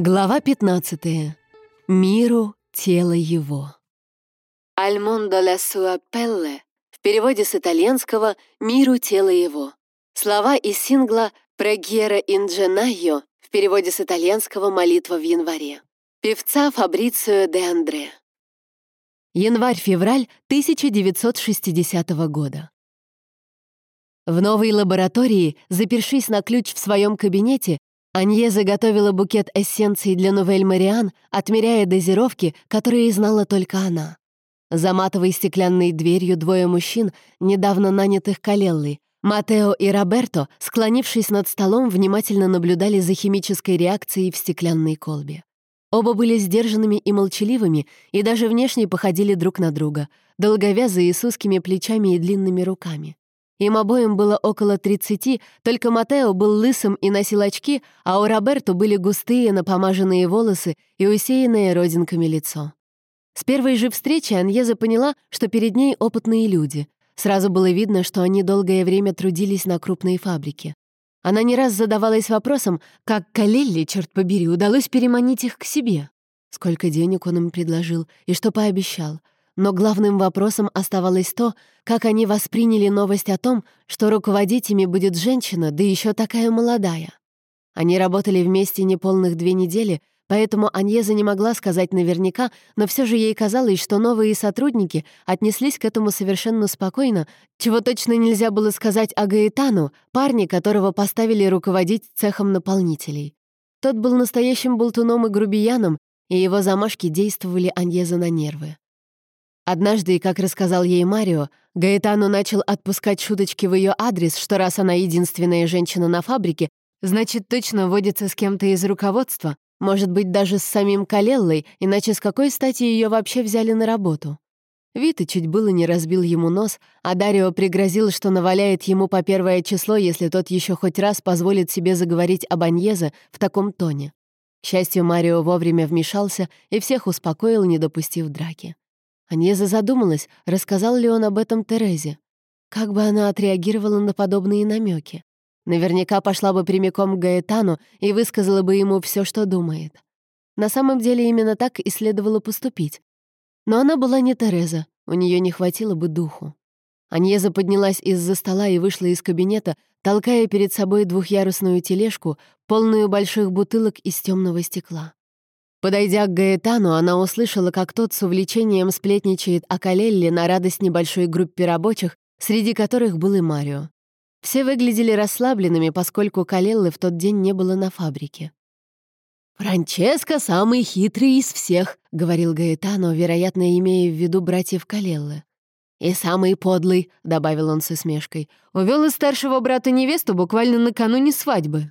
Глава 15. Миру тело его. «Альмондо ла суа пелле» в переводе с итальянского «Миру тело его». Слова из сингла «Прегьера индженайо» в переводе с итальянского «Молитва в январе». Певца Фабрицио де Андре. Январь-февраль 1960 года. В новой лаборатории, запершись на ключ в своем кабинете, Анье заготовила букет эссенций для Новель Мариан, отмеряя дозировки, которые знала только она. За матовой стеклянной дверью двое мужчин, недавно нанятых Калеллой, Матео и Роберто, склонившись над столом, внимательно наблюдали за химической реакцией в стеклянной колбе. Оба были сдержанными и молчаливыми, и даже внешне походили друг на друга, долговязые с узкими плечами и длинными руками. Им обоим было около 30, только Матео был лысым и носил очки, а у Роберто были густые напомаженные волосы и усеянное родинками лицо. С первой же встречи Аньеза поняла, что перед ней опытные люди. Сразу было видно, что они долгое время трудились на крупной фабрике. Она не раз задавалась вопросом, как Калелли, черт побери, удалось переманить их к себе. Сколько денег он им предложил и что пообещал — но главным вопросом оставалось то, как они восприняли новость о том, что руководить ими будет женщина, да еще такая молодая. Они работали вместе неполных две недели, поэтому Аньеза не могла сказать наверняка, но все же ей казалось, что новые сотрудники отнеслись к этому совершенно спокойно, чего точно нельзя было сказать о Гаэтану, парне, которого поставили руководить цехом наполнителей. Тот был настоящим болтуном и грубияном, и его замашки действовали Аньеза на нервы. Однажды, как рассказал ей Марио, Гаэтану начал отпускать шуточки в ее адрес, что раз она единственная женщина на фабрике, значит, точно водится с кем-то из руководства, может быть, даже с самим Калеллой, иначе с какой стати ее вообще взяли на работу? Вита чуть было не разбил ему нос, а Дарио пригрозил, что наваляет ему по первое число, если тот еще хоть раз позволит себе заговорить об Аньезе в таком тоне. К счастью, Марио вовремя вмешался и всех успокоил, не допустив драки. Аньеза задумалась, рассказал ли он об этом Терезе. Как бы она отреагировала на подобные намеки? Наверняка пошла бы прямиком к Гаэтану и высказала бы ему все, что думает. На самом деле именно так и следовало поступить. Но она была не Тереза, у нее не хватило бы духу. Аньеза поднялась из-за стола и вышла из кабинета, толкая перед собой двухъярусную тележку, полную больших бутылок из темного стекла. Подойдя к Гаэтану, она услышала, как тот с увлечением сплетничает о Калелле на радость небольшой группе рабочих, среди которых был и Марио. Все выглядели расслабленными, поскольку Калеллы в тот день не было на фабрике. «Франческо самый хитрый из всех», — говорил Гаэтано, вероятно, имея в виду братьев Калеллы. «И самый подлый», — добавил он с усмешкой, — «увел из старшего брата невесту буквально накануне свадьбы».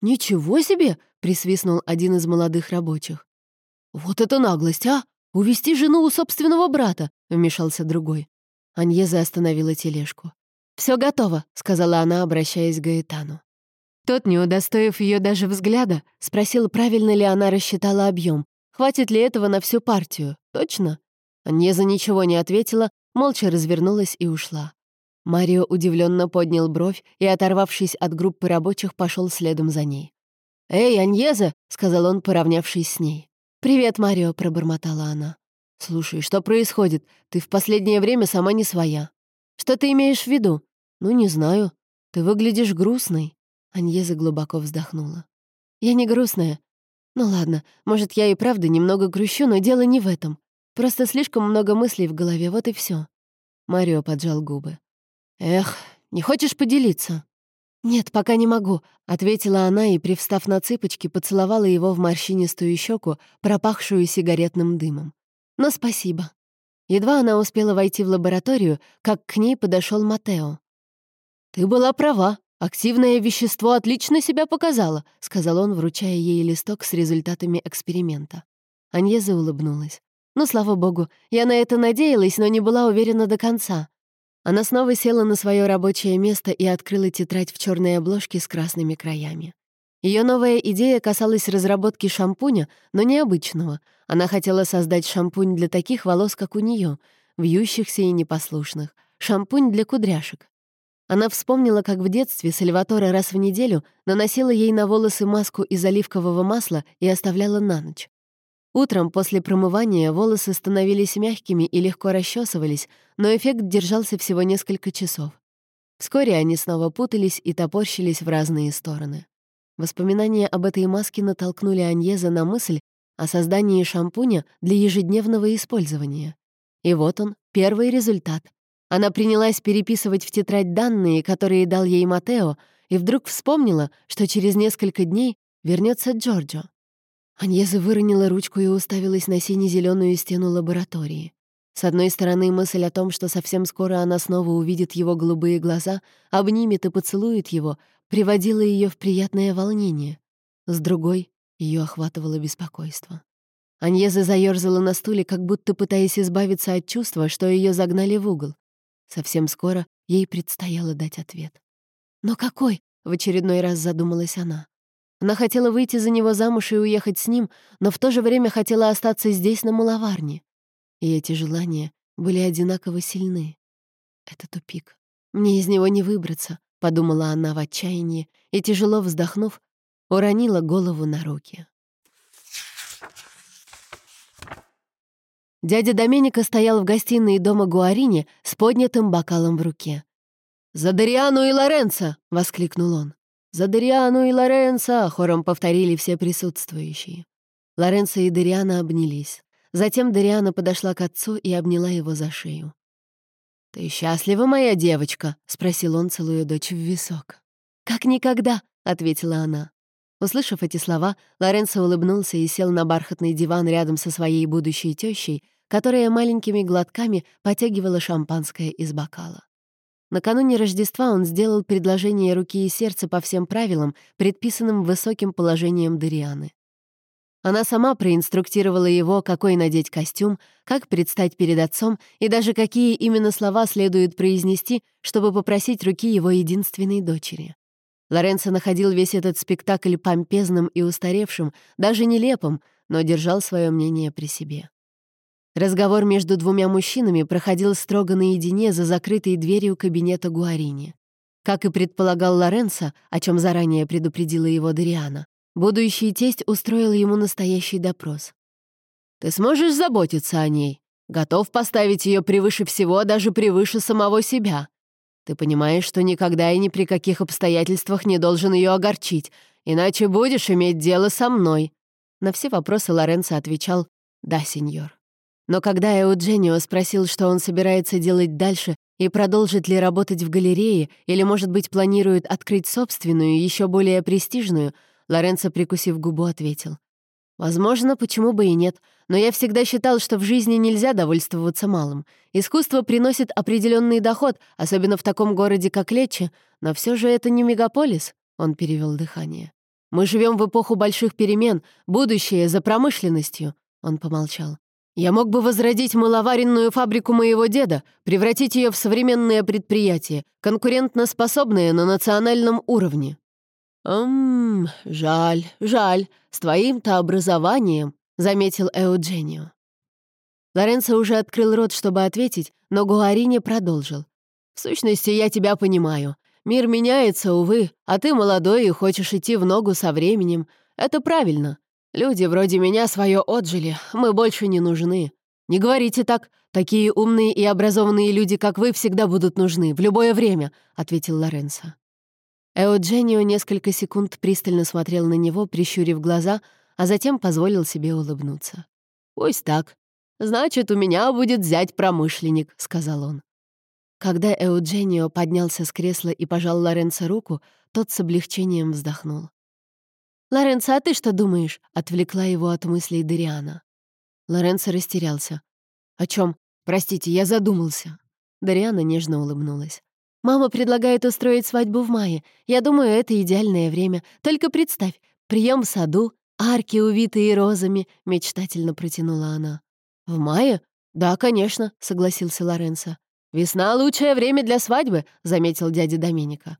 «Ничего себе!» — присвистнул один из молодых рабочих. «Вот это наглость, а! Увести жену у собственного брата!» — вмешался другой. Аньеза остановила тележку. Все готово», — сказала она, обращаясь к Гаэтану. Тот, не удостоив ее даже взгляда, спросил, правильно ли она рассчитала объем, хватит ли этого на всю партию. Точно? Аньеза ничего не ответила, молча развернулась и ушла. Марио удивленно поднял бровь и, оторвавшись от группы рабочих, пошел следом за ней. «Эй, Аньеза!» — сказал он, поравнявшись с ней. «Привет, Марио!» — пробормотала она. «Слушай, что происходит? Ты в последнее время сама не своя. Что ты имеешь в виду? Ну, не знаю. Ты выглядишь грустной». Аньеза глубоко вздохнула. «Я не грустная. Ну ладно, может, я и правда немного грущу, но дело не в этом. Просто слишком много мыслей в голове, вот и все. Марио поджал губы. «Эх, не хочешь поделиться?» «Нет, пока не могу», — ответила она и, привстав на цыпочки, поцеловала его в морщинистую щеку, пропахшую сигаретным дымом. «Но спасибо». Едва она успела войти в лабораторию, как к ней подошел Матео. «Ты была права. Активное вещество отлично себя показало», — сказал он, вручая ей листок с результатами эксперимента. Аньеза улыбнулась. «Ну, слава богу, я на это надеялась, но не была уверена до конца. Она снова села на свое рабочее место и открыла тетрадь в черной обложке с красными краями. Ее новая идея касалась разработки шампуня, но необычного. Она хотела создать шампунь для таких волос, как у нее, вьющихся и непослушных. Шампунь для кудряшек. Она вспомнила, как в детстве Сальватора раз в неделю наносила ей на волосы маску из оливкового масла и оставляла на ночь. Утром после промывания волосы становились мягкими и легко расчесывались, но эффект держался всего несколько часов. Вскоре они снова путались и топорщились в разные стороны. Воспоминания об этой маске натолкнули Аньеза на мысль о создании шампуня для ежедневного использования. И вот он, первый результат. Она принялась переписывать в тетрадь данные, которые дал ей Матео, и вдруг вспомнила, что через несколько дней вернется Джорджо. Аньеза выронила ручку и уставилась на сине-зеленую стену лаборатории. С одной стороны, мысль о том, что совсем скоро она снова увидит его голубые глаза, обнимет и поцелует его, приводила ее в приятное волнение. С другой, ее охватывало беспокойство. Аньеза заерзала на стуле, как будто пытаясь избавиться от чувства, что ее загнали в угол. Совсем скоро ей предстояло дать ответ. «Но какой?» — в очередной раз задумалась она. Она хотела выйти за него замуж и уехать с ним, но в то же время хотела остаться здесь, на маловарне. И эти желания были одинаково сильны. Это тупик. Мне из него не выбраться, — подумала она в отчаянии и, тяжело вздохнув, уронила голову на руки. Дядя Доменика стоял в гостиной дома Гуарини с поднятым бокалом в руке. «За Дариану и Лоренцо!» — воскликнул он. «За Дариану и Лоренцо!» — хором повторили все присутствующие. Лоренцо и Дариана обнялись. Затем Дариана подошла к отцу и обняла его за шею. «Ты счастлива, моя девочка?» — спросил он, целуя дочь в висок. «Как никогда!» — ответила она. Услышав эти слова, Лоренцо улыбнулся и сел на бархатный диван рядом со своей будущей тещей, которая маленькими глотками потягивала шампанское из бокала. Накануне Рождества он сделал предложение руки и сердца по всем правилам, предписанным высоким положением Дарианы. Она сама проинструктировала его, какой надеть костюм, как предстать перед отцом и даже какие именно слова следует произнести, чтобы попросить руки его единственной дочери. Лоренцо находил весь этот спектакль помпезным и устаревшим, даже нелепым, но держал свое мнение при себе. Разговор между двумя мужчинами проходил строго наедине за закрытой дверью кабинета Гуарини. Как и предполагал Лоренцо, о чем заранее предупредила его Дариана, будущий тесть устроил ему настоящий допрос. «Ты сможешь заботиться о ней? Готов поставить ее превыше всего, даже превыше самого себя? Ты понимаешь, что никогда и ни при каких обстоятельствах не должен ее огорчить, иначе будешь иметь дело со мной». На все вопросы Лоренцо отвечал «Да, сеньор». Но когда Эудженио спросил, что он собирается делать дальше и продолжит ли работать в галерее или, может быть, планирует открыть собственную, еще более престижную, Лоренцо, прикусив губу, ответил. «Возможно, почему бы и нет, но я всегда считал, что в жизни нельзя довольствоваться малым. Искусство приносит определенный доход, особенно в таком городе, как Лечи, но все же это не мегаполис», — он перевел дыхание. «Мы живем в эпоху больших перемен, будущее за промышленностью», — он помолчал. Я мог бы возродить маловаренную фабрику моего деда, превратить ее в современное предприятие, конкурентноспособное на национальном уровне. «Ммм, жаль, жаль, с твоим-то образованием», — заметил Эудженио. Лоренцо уже открыл рот, чтобы ответить, но Гуарини продолжил. «В сущности, я тебя понимаю. Мир меняется, увы, а ты молодой и хочешь идти в ногу со временем. Это правильно. Люди вроде меня свое отжили, мы больше не нужны. Не говорите так, такие умные и образованные люди, как вы, всегда будут нужны, в любое время», — ответил Лоренцо. Эудженио несколько секунд пристально смотрел на него, прищурив глаза, а затем позволил себе улыбнуться. «Пусть так. Значит, у меня будет зять-промышленник», — сказал он. Когда Эудженио поднялся с кресла и пожал Лоренцо руку, тот с облегчением вздохнул. «Лоренцо, а ты что думаешь?» — отвлекла его от мыслей Дариана. Лоренцо растерялся. «О чем? Простите, я задумался». Дариана нежно улыбнулась. «Мама предлагает устроить свадьбу в мае. Я думаю, это идеальное время. Только представь, прием в саду, арки, увитые розами», — мечтательно протянула она. «В мае? Да, конечно», — согласился Лоренцо. «Весна — лучшее время для свадьбы», — заметил дядя Доменика.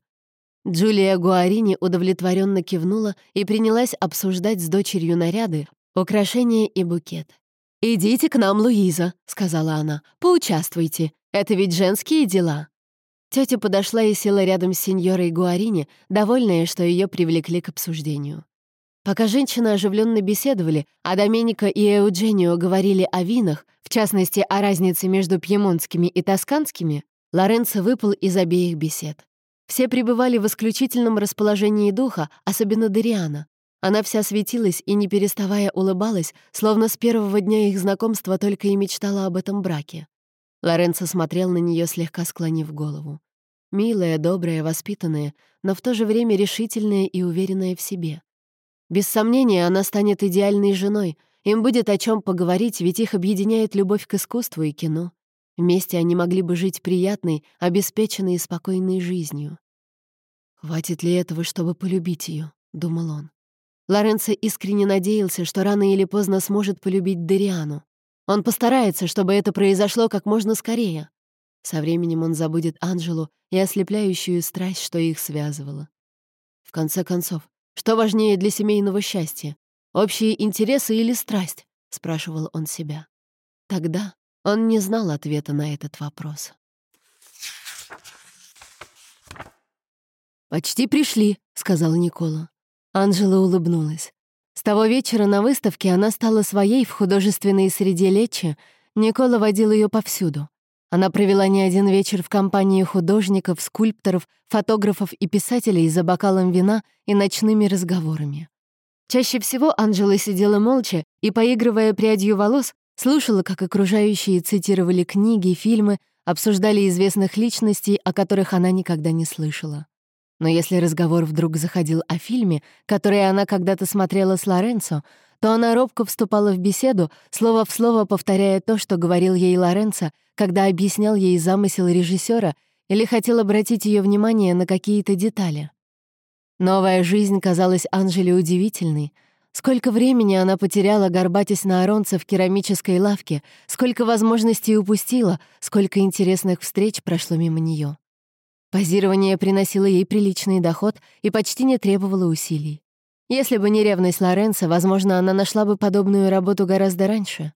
Джулия Гуарини удовлетворенно кивнула и принялась обсуждать с дочерью наряды, украшения и букет. «Идите к нам, Луиза», — сказала она, — «поучаствуйте. Это ведь женские дела». Тетя подошла и села рядом с сеньорой Гуарини, довольная, что ее привлекли к обсуждению. Пока женщины оживленно беседовали, а Доменика и Эудженио говорили о винах, в частности, о разнице между пьемонтскими и тосканскими, Лоренцо выпал из обеих бесед. Все пребывали в исключительном расположении духа, особенно Дариана. Она вся светилась и, не переставая, улыбалась, словно с первого дня их знакомства только и мечтала об этом браке. Лоренцо смотрел на нее, слегка склонив голову. Милая, добрая, воспитанная, но в то же время решительная и уверенная в себе. Без сомнения, она станет идеальной женой. Им будет о чем поговорить, ведь их объединяет любовь к искусству и кино. Вместе они могли бы жить приятной, обеспеченной и спокойной жизнью. «Хватит ли этого, чтобы полюбить ее? думал он. Лоренцо искренне надеялся, что рано или поздно сможет полюбить Дериану. Он постарается, чтобы это произошло как можно скорее. Со временем он забудет Анжелу и ослепляющую страсть, что их связывала. В конце концов, что важнее для семейного счастья? Общие интересы или страсть? спрашивал он себя. Тогда он не знал ответа на этот вопрос. «Почти пришли», — сказал Никола. Анжела улыбнулась. С того вечера на выставке она стала своей в художественной среде Лечи. Никола водил ее повсюду. Она провела не один вечер в компании художников, скульпторов, фотографов и писателей за бокалом вина и ночными разговорами. Чаще всего Анжела сидела молча и, поигрывая прядью волос, слушала, как окружающие цитировали книги, фильмы, обсуждали известных личностей, о которых она никогда не слышала. Но если разговор вдруг заходил о фильме, который она когда-то смотрела с Лоренцо, то она робко вступала в беседу, слово в слово повторяя то, что говорил ей Лоренцо, когда объяснял ей замысел режиссера или хотел обратить ее внимание на какие-то детали. Новая жизнь казалась Анжеле удивительной. Сколько времени она потеряла, горбатясь на оронце в керамической лавке, сколько возможностей упустила, сколько интересных встреч прошло мимо нее. Позирование приносило ей приличный доход и почти не требовало усилий. Если бы не ревность Лоренцо, возможно, она нашла бы подобную работу гораздо раньше.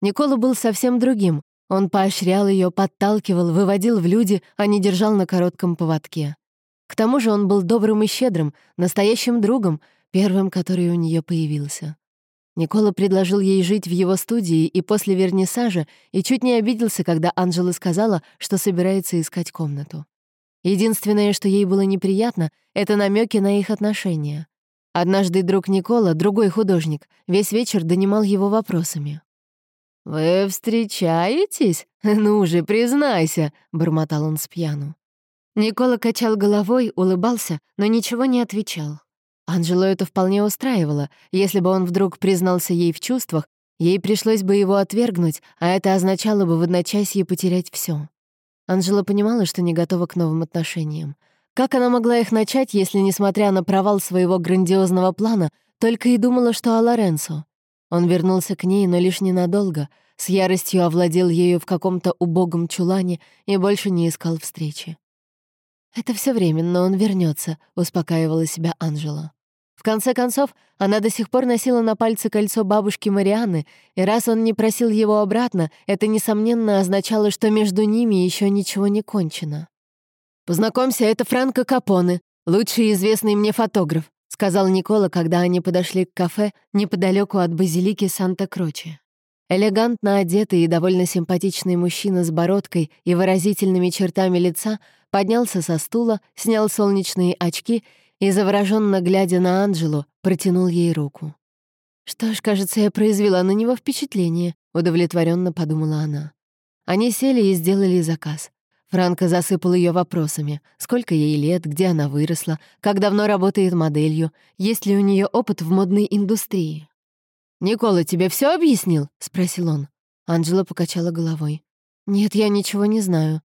Никола был совсем другим. Он поощрял ее, подталкивал, выводил в люди, а не держал на коротком поводке. К тому же он был добрым и щедрым, настоящим другом, первым, который у нее появился. Никола предложил ей жить в его студии и после вернисажа и чуть не обиделся, когда Анжела сказала, что собирается искать комнату. Единственное, что ей было неприятно, — это намеки на их отношения. Однажды друг Никола, другой художник, весь вечер донимал его вопросами. «Вы встречаетесь? Ну же, признайся!» — бормотал он с пьяну. Никола качал головой, улыбался, но ничего не отвечал. Анжело это вполне устраивало. Если бы он вдруг признался ей в чувствах, ей пришлось бы его отвергнуть, а это означало бы в одночасье потерять все. Анжела понимала, что не готова к новым отношениям. Как она могла их начать, если, несмотря на провал своего грандиозного плана, только и думала, что о Лоренцо? Он вернулся к ней, но лишь ненадолго, с яростью овладел ею в каком-то убогом чулане и больше не искал встречи. «Это все временно, он вернется, успокаивала себя Анжела. В конце концов, она до сих пор носила на пальце кольцо бабушки Марианы, и раз он не просил его обратно, это, несомненно, означало, что между ними еще ничего не кончено. «Познакомься, это Франко Капоне, лучший известный мне фотограф», сказал Никола, когда они подошли к кафе неподалеку от базилики Санта-Кроче. Элегантно одетый и довольно симпатичный мужчина с бородкой и выразительными чертами лица поднялся со стула, снял солнечные очки и, завороженно глядя на Анджелу, протянул ей руку. «Что ж, кажется, я произвела на него впечатление», — удовлетворенно подумала она. Они сели и сделали заказ. Франко засыпал ее вопросами. Сколько ей лет, где она выросла, как давно работает моделью, есть ли у нее опыт в модной индустрии. «Никола тебе все объяснил?» — спросил он. Анджела покачала головой. «Нет, я ничего не знаю».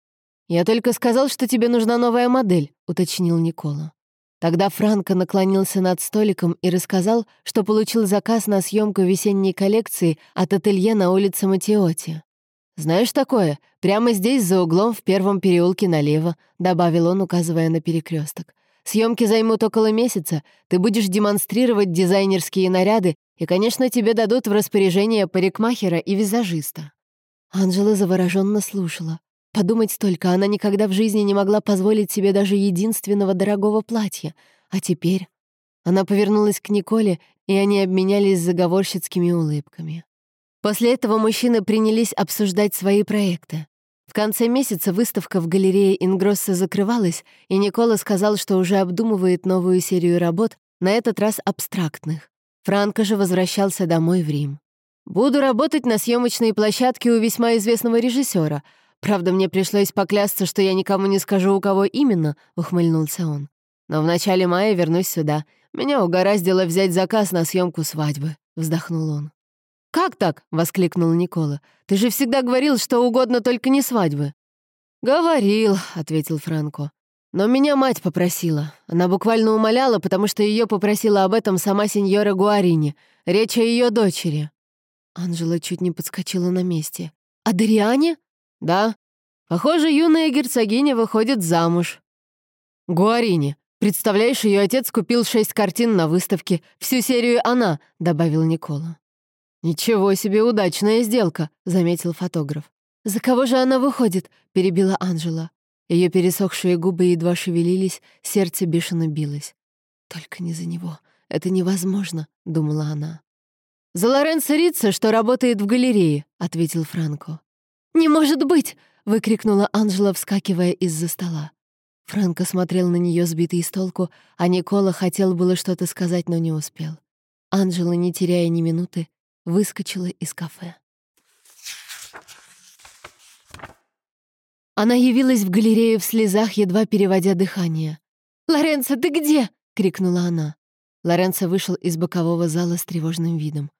«Я только сказал, что тебе нужна новая модель», — уточнил Никола. Тогда Франко наклонился над столиком и рассказал, что получил заказ на съемку весенней коллекции от ателье на улице Матиоти. «Знаешь такое? Прямо здесь, за углом, в первом переулке налево», — добавил он, указывая на перекресток. Съемки займут около месяца, ты будешь демонстрировать дизайнерские наряды, и, конечно, тебе дадут в распоряжение парикмахера и визажиста». Анжела завороженно слушала. Подумать только, она никогда в жизни не могла позволить себе даже единственного дорогого платья. А теперь... Она повернулась к Николе, и они обменялись заговорщицкими улыбками. После этого мужчины принялись обсуждать свои проекты. В конце месяца выставка в галерее Ингросса закрывалась, и Никола сказал, что уже обдумывает новую серию работ, на этот раз абстрактных. Франко же возвращался домой в Рим. «Буду работать на съемочной площадке у весьма известного режиссера. Правда, мне пришлось поклясться, что я никому не скажу, у кого именно», — ухмыльнулся он. «Но в начале мая вернусь сюда. Меня угораздило взять заказ на съемку свадьбы», — вздохнул он. «Как так?» — воскликнул Никола. «Ты же всегда говорил, что угодно, только не свадьбы». «Говорил», — ответил Франко. «Но меня мать попросила. Она буквально умоляла, потому что ее попросила об этом сама сеньора Гуарини. Речь о ее дочери». Анжела чуть не подскочила на месте. «А Дариане?» «Да. Похоже, юная герцогиня выходит замуж». «Гуарини. Представляешь, ее отец купил шесть картин на выставке. Всю серию она», — добавил Никола. «Ничего себе удачная сделка», — заметил фотограф. «За кого же она выходит?» — перебила Анжела. Ее пересохшие губы едва шевелились, сердце бешено билось. «Только не за него. Это невозможно», — думала она. «За Лоренцо Рица, что работает в галерее», — ответил Франко. «Не может быть!» — выкрикнула Анжела, вскакивая из-за стола. Франко смотрел на нее сбитый с толку, а Никола хотел было что-то сказать, но не успел. Анжела, не теряя ни минуты, выскочила из кафе. Она явилась в галерею в слезах, едва переводя дыхание. «Лоренцо, ты где?» — крикнула она. Лоренцо вышел из бокового зала с тревожным видом.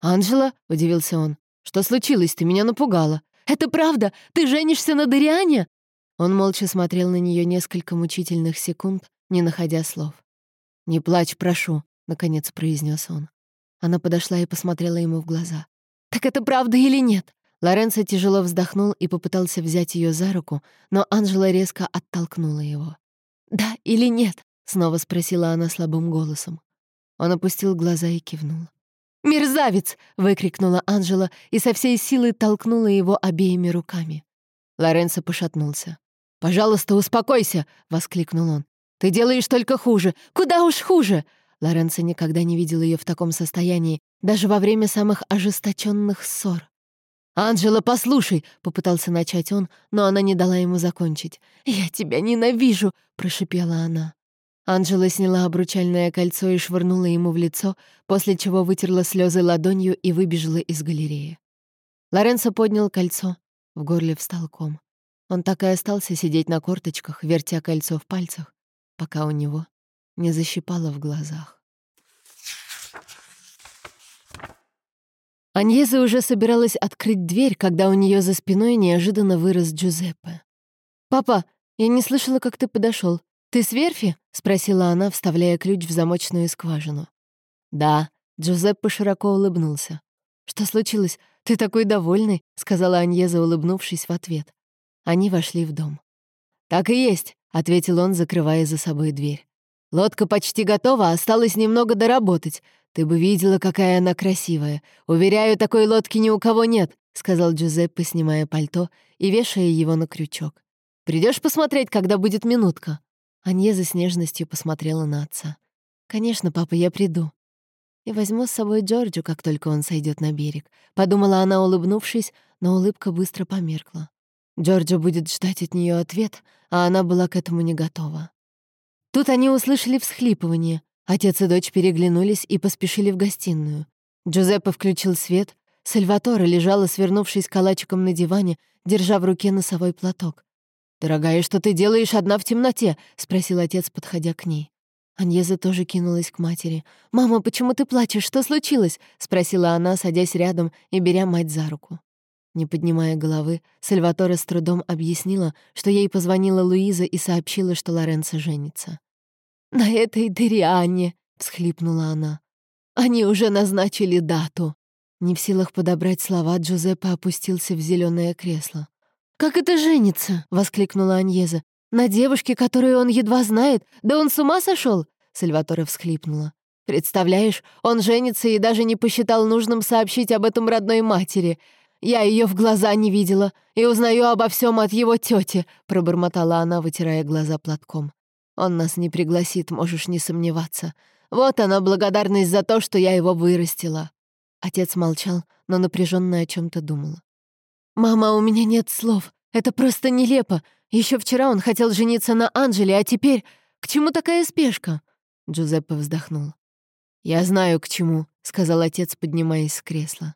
«Анжела?» — удивился он. «Что случилось? Ты меня напугала». «Это правда? Ты женишься на Дориане?» Он молча смотрел на нее несколько мучительных секунд, не находя слов. «Не плачь, прошу», — наконец произнес он. Она подошла и посмотрела ему в глаза. «Так это правда или нет?» Лоренцо тяжело вздохнул и попытался взять ее за руку, но Анжела резко оттолкнула его. «Да или нет?» — снова спросила она слабым голосом. Он опустил глаза и кивнул. «Мерзавец!» — выкрикнула Анжела и со всей силы толкнула его обеими руками. Лоренцо пошатнулся. «Пожалуйста, успокойся!» — воскликнул он. «Ты делаешь только хуже! Куда уж хуже!» Лоренцо никогда не видел ее в таком состоянии, даже во время самых ожесточенных ссор. «Анжела, послушай!» — попытался начать он, но она не дала ему закончить. «Я тебя ненавижу!» — прошипела она. Анжела сняла обручальное кольцо и швырнула ему в лицо, после чего вытерла слезы ладонью и выбежала из галереи. Лоренцо поднял кольцо, в горле встал ком. Он так и остался сидеть на корточках, вертя кольцо в пальцах, пока у него не защипало в глазах. Аньеза уже собиралась открыть дверь, когда у нее за спиной неожиданно вырос Джузеппе. «Папа, я не слышала, как ты подошел. Ты с верфи?» — спросила она, вставляя ключ в замочную скважину. «Да», — Джузеппе широко улыбнулся. «Что случилось? Ты такой довольный», — сказала Аньеза, улыбнувшись в ответ. Они вошли в дом. «Так и есть», — ответил он, закрывая за собой дверь. Лодка почти готова, осталось немного доработать. Ты бы видела, какая она красивая. Уверяю, такой лодки ни у кого нет», — сказал Джузеппе, снимая пальто и вешая его на крючок. Придешь посмотреть, когда будет минутка?» Аньеза с нежностью посмотрела на отца. «Конечно, папа, я приду. И возьму с собой Джорджу, как только он сойдет на берег», — подумала она, улыбнувшись, но улыбка быстро померкла. Джорджа будет ждать от нее ответ, а она была к этому не готова. Тут они услышали всхлипывание. Отец и дочь переглянулись и поспешили в гостиную. Джузеппе включил свет. Сальватора лежала, свернувшись калачиком на диване, держа в руке носовой платок. «Дорогая, что ты делаешь одна в темноте?» — спросил отец, подходя к ней. Аньеза тоже кинулась к матери. «Мама, почему ты плачешь? Что случилось?» — спросила она, садясь рядом и беря мать за руку. Не поднимая головы, Сальваторе с трудом объяснила, что ей позвонила Луиза и сообщила, что Лоренцо женится. «На этой Дериане!» — всхлипнула она. «Они уже назначили дату!» Не в силах подобрать слова, Джузеппе опустился в зеленое кресло. «Как это женится?» — воскликнула Аньеза. «На девушке, которую он едва знает? Да он с ума сошел? Сальваторе всхлипнула. «Представляешь, он женится и даже не посчитал нужным сообщить об этом родной матери. Я ее в глаза не видела и узнаю обо всем от его тети, пробормотала она, вытирая глаза платком. Он нас не пригласит, можешь не сомневаться. Вот она благодарность за то, что я его вырастила. Отец молчал, но напряженно о чем-то думал. «Мама, у меня нет слов. Это просто нелепо. Еще вчера он хотел жениться на Анжеле, а теперь... К чему такая спешка?» Джузеппе вздохнул. «Я знаю, к чему», — сказал отец, поднимаясь с кресла.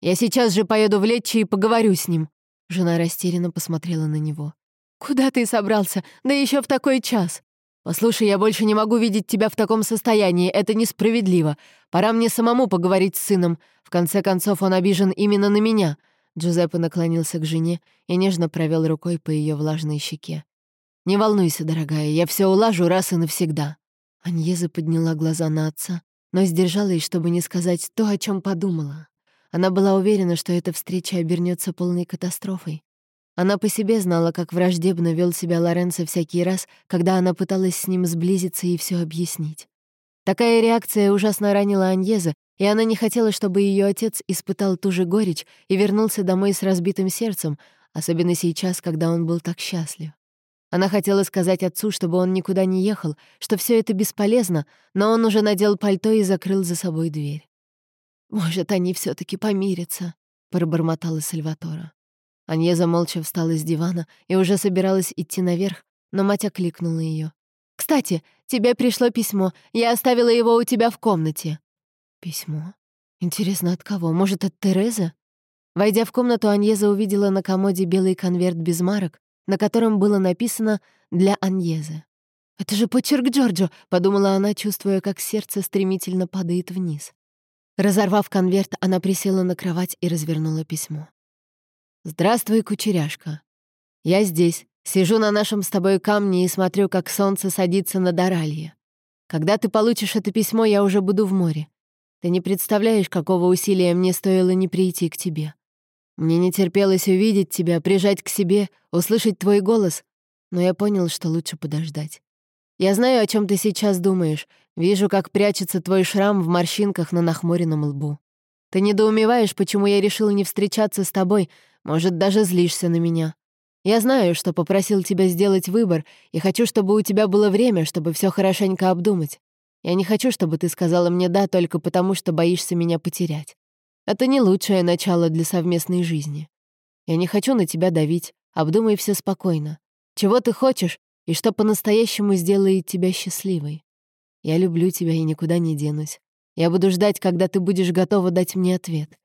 «Я сейчас же поеду в Летчи и поговорю с ним». Жена растерянно посмотрела на него. «Куда ты собрался? Да еще в такой час!» «Послушай, я больше не могу видеть тебя в таком состоянии, это несправедливо. Пора мне самому поговорить с сыном. В конце концов, он обижен именно на меня». Джузеппе наклонился к жене и нежно провел рукой по ее влажной щеке. «Не волнуйся, дорогая, я все улажу раз и навсегда». Аньеза подняла глаза на отца, но сдержалась, чтобы не сказать то, о чем подумала. Она была уверена, что эта встреча обернется полной катастрофой. Она по себе знала, как враждебно вел себя Лоренцо всякий раз, когда она пыталась с ним сблизиться и все объяснить. Такая реакция ужасно ранила Аньеза, и она не хотела, чтобы ее отец испытал ту же горечь и вернулся домой с разбитым сердцем, особенно сейчас, когда он был так счастлив. Она хотела сказать отцу, чтобы он никуда не ехал, что все это бесполезно, но он уже надел пальто и закрыл за собой дверь. «Может, они все таки помирятся», — пробормотала Сальватора. Аньеза молча встала с дивана и уже собиралась идти наверх, но мать окликнула ее. «Кстати, тебе пришло письмо. Я оставила его у тебя в комнате». «Письмо? Интересно, от кого? Может, от Терезы?» Войдя в комнату, Аньеза увидела на комоде белый конверт без марок, на котором было написано «Для Аньезы». «Это же почерк Джорджо», — подумала она, чувствуя, как сердце стремительно падает вниз. Разорвав конверт, она присела на кровать и развернула письмо. «Здравствуй, кучеряшка. Я здесь, сижу на нашем с тобой камне и смотрю, как солнце садится над Оралье. Когда ты получишь это письмо, я уже буду в море. Ты не представляешь, какого усилия мне стоило не прийти к тебе. Мне не терпелось увидеть тебя, прижать к себе, услышать твой голос, но я понял, что лучше подождать. Я знаю, о чем ты сейчас думаешь, вижу, как прячется твой шрам в морщинках на нахмуренном лбу. Ты недоумеваешь, почему я решил не встречаться с тобой, может, даже злишься на меня. Я знаю, что попросил тебя сделать выбор, и хочу, чтобы у тебя было время, чтобы все хорошенько обдумать. Я не хочу, чтобы ты сказала мне «да» только потому, что боишься меня потерять. Это не лучшее начало для совместной жизни. Я не хочу на тебя давить, обдумай все спокойно. Чего ты хочешь и что по-настоящему сделает тебя счастливой. Я люблю тебя и никуда не денусь. Я буду ждать, когда ты будешь готова дать мне ответ.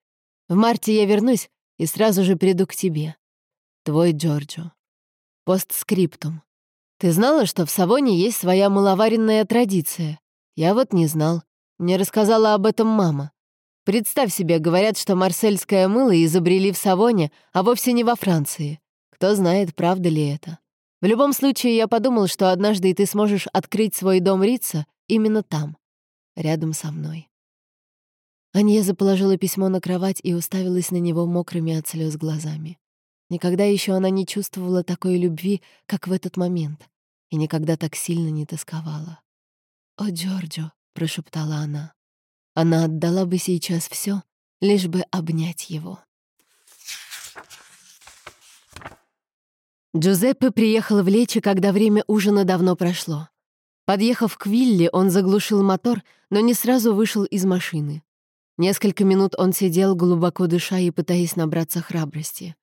В марте я вернусь и сразу же приду к тебе. Твой Джорджо. Постскриптум. Ты знала, что в Савоне есть своя маловаренная традиция? Я вот не знал. Мне рассказала об этом мама. Представь себе, говорят, что марсельское мыло изобрели в Савоне, а вовсе не во Франции. Кто знает, правда ли это. В любом случае, я подумал, что однажды ты сможешь открыть свой дом Рица именно там, рядом со мной. Аньеза положила письмо на кровать и уставилась на него мокрыми от слез глазами. Никогда еще она не чувствовала такой любви, как в этот момент, и никогда так сильно не тосковала. «О, Джорджо!» — прошептала она. Она отдала бы сейчас все, лишь бы обнять его. Джузеппе приехал в Лечи, когда время ужина давно прошло. Подъехав к вилле, он заглушил мотор, но не сразу вышел из машины. Несколько минут он сидел, глубоко дыша и пытаясь набраться храбрости.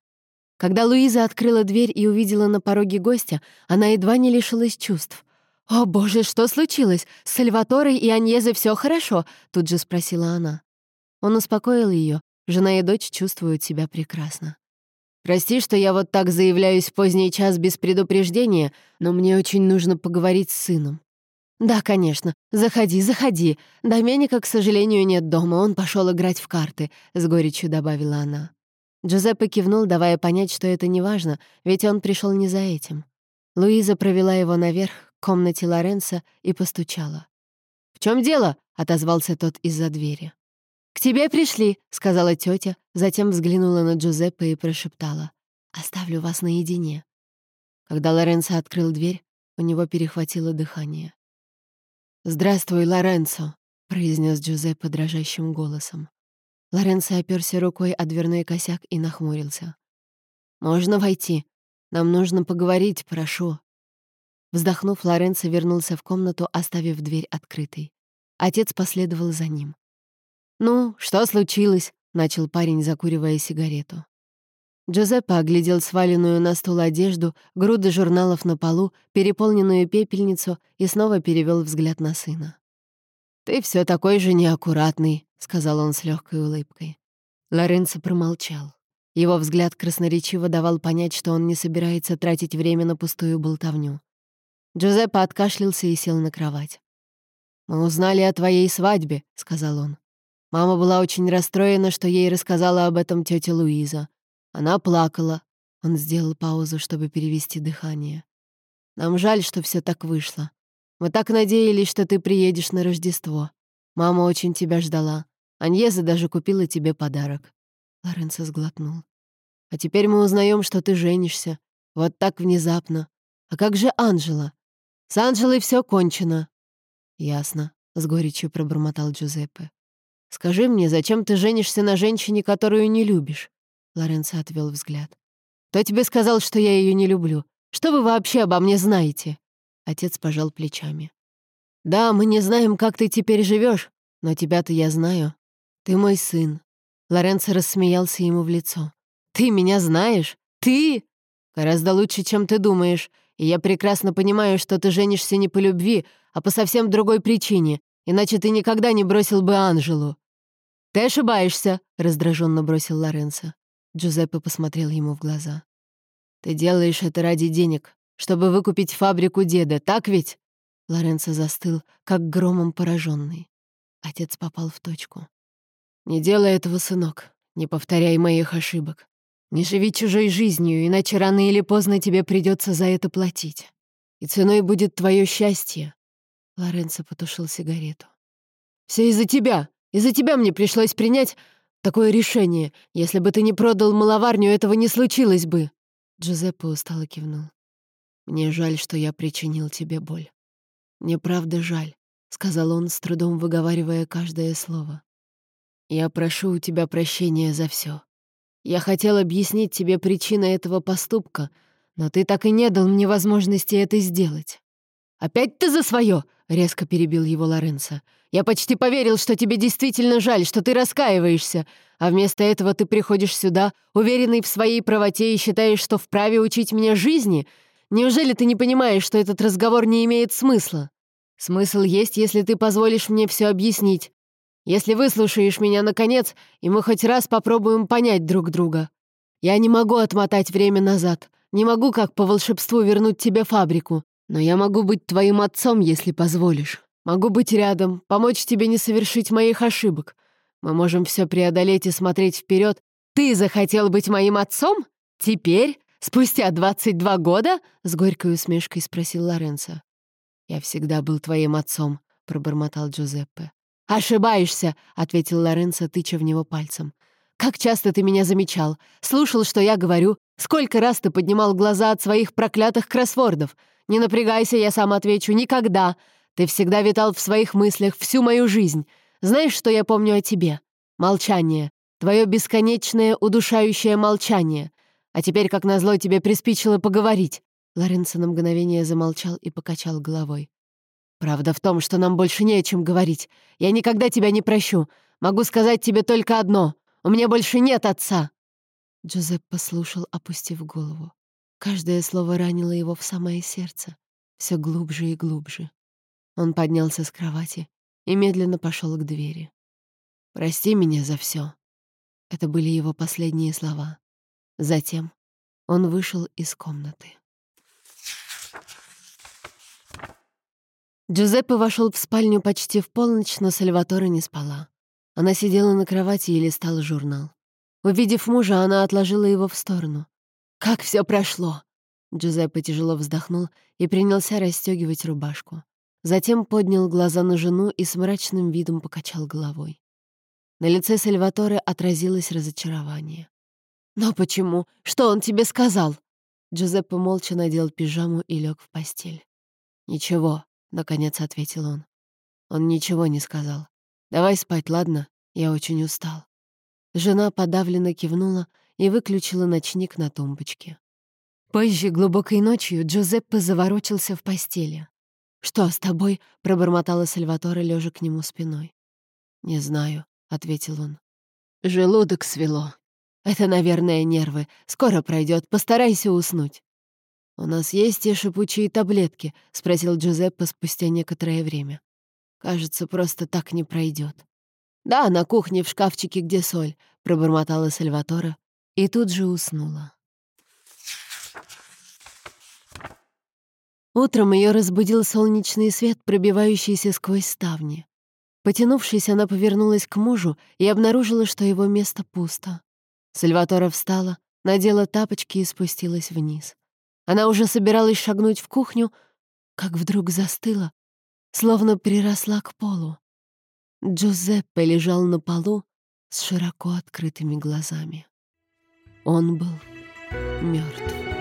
Когда Луиза открыла дверь и увидела на пороге гостя, она едва не лишилась чувств. «О, боже, что случилось? С Сальваторой и Аньезе все хорошо?» — тут же спросила она. Он успокоил ее. Жена и дочь чувствуют себя прекрасно. «Прости, что я вот так заявляюсь в поздний час без предупреждения, но мне очень нужно поговорить с сыном. «Да, конечно. Заходи, заходи. Доменика, к сожалению, нет дома. Он пошел играть в карты», — с горечью добавила она. Джузеппе кивнул, давая понять, что это не важно, ведь он пришел не за этим. Луиза провела его наверх, комнате Лоренса, и постучала. «В чем дело?» — отозвался тот из-за двери. «К тебе пришли», — сказала тетя, затем взглянула на Джузеппе и прошептала. «Оставлю вас наедине». Когда Лоренцо открыл дверь, у него перехватило дыхание. «Здравствуй, Лоренцо», — произнес Джузеппе дрожащим голосом. Лоренцо оперся рукой о дверной косяк и нахмурился. «Можно войти? Нам нужно поговорить, прошу». Вздохнув, Лоренцо вернулся в комнату, оставив дверь открытой. Отец последовал за ним. «Ну, что случилось?» — начал парень, закуривая сигарету. Джозеппе оглядел сваленную на стол одежду, груды журналов на полу, переполненную пепельницу и снова перевел взгляд на сына. «Ты все такой же неаккуратный», — сказал он с легкой улыбкой. Лоренцо промолчал. Его взгляд красноречиво давал понять, что он не собирается тратить время на пустую болтовню. Джузеппе откашлялся и сел на кровать. «Мы узнали о твоей свадьбе», — сказал он. Мама была очень расстроена, что ей рассказала об этом тетя Луиза. Она плакала. Он сделал паузу, чтобы перевести дыхание. «Нам жаль, что все так вышло. Мы так надеялись, что ты приедешь на Рождество. Мама очень тебя ждала. Аньеза даже купила тебе подарок. Лоренцо сглотнул. «А теперь мы узнаем, что ты женишься. Вот так внезапно. А как же Анжела? С Анжелой все кончено». «Ясно», — с горечью пробормотал Джузеппе. «Скажи мне, зачем ты женишься на женщине, которую не любишь?» Лоренцо отвел взгляд. «Кто тебе сказал, что я ее не люблю? Что вы вообще обо мне знаете?» Отец пожал плечами. «Да, мы не знаем, как ты теперь живешь, но тебя-то я знаю. Ты мой сын, Лоренцо рассмеялся ему в лицо. «Ты меня знаешь? Ты? Гораздо лучше, чем ты думаешь. И я прекрасно понимаю, что ты женишься не по любви, а по совсем другой причине, иначе ты никогда не бросил бы Анжелу». «Ты ошибаешься», — раздраженно бросил Лоренцо. Джузеппе посмотрел ему в глаза. «Ты делаешь это ради денег, чтобы выкупить фабрику деда, так ведь?» Лоренцо застыл, как громом пораженный. Отец попал в точку. «Не делай этого, сынок. Не повторяй моих ошибок. Не живи чужой жизнью, иначе рано или поздно тебе придется за это платить. И ценой будет твое счастье». Лоренцо потушил сигарету. «Все из-за тебя. Из-за тебя мне пришлось принять такое решение. Если бы ты не продал маловарню, этого не случилось бы». Джузеппе устало кивнул. «Мне жаль, что я причинил тебе боль. Мне правда жаль», — сказал он, с трудом выговаривая каждое слово. Я прошу у тебя прощения за все. Я хотел объяснить тебе причины этого поступка, но ты так и не дал мне возможности это сделать. Опять ты за свое, резко перебил его Лоренцо. Я почти поверил, что тебе действительно жаль, что ты раскаиваешься, а вместо этого ты приходишь сюда, уверенный в своей правоте и считаешь, что вправе учить меня жизни. Неужели ты не понимаешь, что этот разговор не имеет смысла? Смысл есть, если ты позволишь мне все объяснить. Если выслушаешь меня наконец, и мы хоть раз попробуем понять друг друга. Я не могу отмотать время назад, не могу как по волшебству вернуть тебе фабрику, но я могу быть твоим отцом, если позволишь. Могу быть рядом, помочь тебе не совершить моих ошибок. Мы можем все преодолеть и смотреть вперед. Ты захотел быть моим отцом? Теперь? Спустя 22 года?» — с горькой усмешкой спросил Лоренцо. «Я всегда был твоим отцом», — пробормотал Джузеппе. «Ошибаешься», — ответил Лоренцо, тыча в него пальцем. «Как часто ты меня замечал? Слушал, что я говорю? Сколько раз ты поднимал глаза от своих проклятых кроссвордов? Не напрягайся, я сам отвечу. Никогда. Ты всегда витал в своих мыслях всю мою жизнь. Знаешь, что я помню о тебе? Молчание. Твое бесконечное, удушающее молчание. А теперь, как назло, тебе приспичило поговорить». Лоренцо на мгновение замолчал и покачал головой. Правда в том, что нам больше не о чем говорить. Я никогда тебя не прощу. Могу сказать тебе только одно. У меня больше нет отца!» Джозеп послушал, опустив голову. Каждое слово ранило его в самое сердце, все глубже и глубже. Он поднялся с кровати и медленно пошел к двери. «Прости меня за все. Это были его последние слова. Затем он вышел из комнаты. Джузеппе вошел в спальню почти в полночь, но Сальваторе не спала. Она сидела на кровати и листала журнал. Увидев мужа, она отложила его в сторону. «Как все прошло!» Джузеппе тяжело вздохнул и принялся расстегивать рубашку. Затем поднял глаза на жену и с мрачным видом покачал головой. На лице Сальваторе отразилось разочарование. «Но почему? Что он тебе сказал?» Джузеппе молча надел пижаму и лег в постель. «Ничего», наконец ответил он. Он ничего не сказал. «Давай спать, ладно? Я очень устал». Жена подавленно кивнула и выключила ночник на тумбочке. Позже, глубокой ночью, Джузеппе заворочился в постели. «Что с тобой?» — пробормотала Сальватора, лежа к нему спиной. «Не знаю», — ответил он. «Желудок свело. Это, наверное, нервы. Скоро пройдет. Постарайся уснуть». «У нас есть и шипучие таблетки?» — спросил Джузеппе спустя некоторое время. «Кажется, просто так не пройдет. «Да, на кухне в шкафчике, где соль», — пробормотала Сальватора и тут же уснула. Утром ее разбудил солнечный свет, пробивающийся сквозь ставни. Потянувшись, она повернулась к мужу и обнаружила, что его место пусто. Сальватора встала, надела тапочки и спустилась вниз. Она уже собиралась шагнуть в кухню, как вдруг застыла, словно приросла к полу. Джузеппе лежал на полу с широко открытыми глазами. Он был мертв.